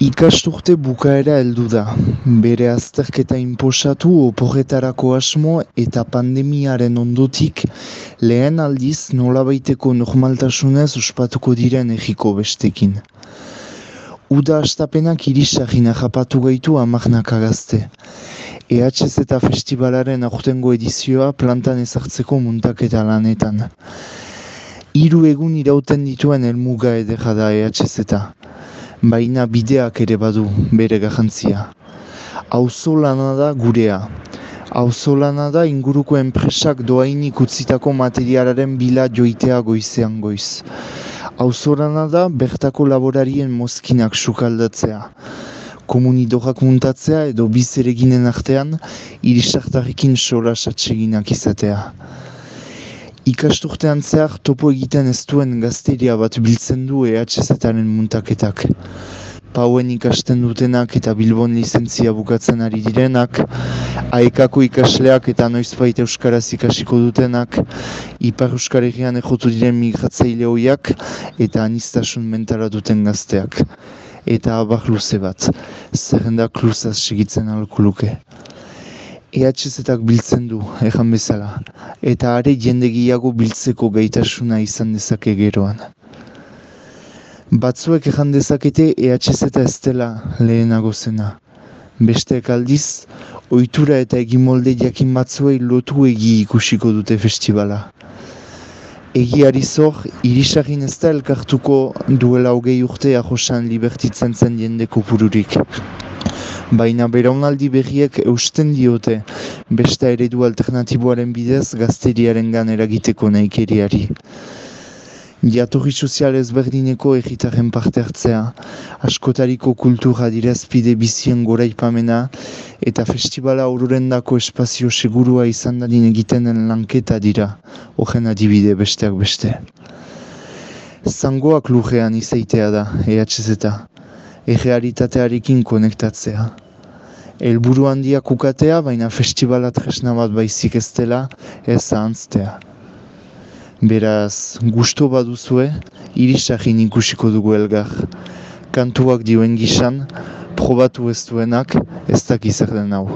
Ikasturte bukaera heldu da. Bere azterketa inposatu oporretarako asmo eta pandemiaren ondotik lehen aldiz nolabaiteko normaltasunez ospatuko diren egiko bestekin. Uda astapenak irisagina japatu gaitu amarnak agazte. EHZ eta festivalaren aurtengo edizioa plantan ezartzeko muntaketa lanetan. Hiru egun irauten dituen helmuga edera da EHZ eta baina bideak ere badu bere garrantzia. Auzo lana da gurea. Auzo lana da inguruko enpresak doainik utzitako materialaren bila joitea goizean goiz. Auzo lana da bertako laborarien mozkinak sukaldatzea. Komunidorak muntatzea edo bizereginen artean irisartarekin sola satseginak izatea. Ikasturtean zehar topo egiten ez duen gazteria bat biltzen du EHZ-aren muntaketak. Pauen ikasten dutenak eta Bilbon lizentzia bukatzen ari direnak, aekako ikasleak eta noizbait euskaraz ikasiko dutenak, ipar euskaregian ejotu diren migratzaile hoiak eta anistasun mentara duten gazteak. Eta abak luze bat, zerrendak luzaz segitzen alkuluke. EHZ-ak biltzen du, ejan bezala, eta are jende gehiago biltzeko gaitasuna izan dezake geroan. Batzuek ejan dezakete EHZ ez dela lehenago zena. Besteek aldiz, ohitura eta egimolde jakin batzuei lotu egi ikusiko dute festivala. Egiari zor, irisagin ez da elkartuko duela hogei urte ahosan libertitzen zen jende kopururik baina beraunaldi berriek eusten diote beste eredu alternatiboaren bidez gazteriaren gan eragiteko nahikeriari. Jatorri sozial ezberdineko egitaren parte hartzea, askotariko kultura direzpide bizien goraipamena eta festivala aururendako espazio segurua izan dadin egitenen lanketa dira, horren adibide besteak beste. Zangoak lujean izaitea da, EHZ-eta, errealitatearekin konektatzea helburu handia kukatea, baina festivala tresna bat baizik ez dela ez ahantztea. Beraz, gusto baduzue, irisagin ikusiko dugu elgar. Kantuak dioen gisan, probatu ez duenak, ez dakizak den hau.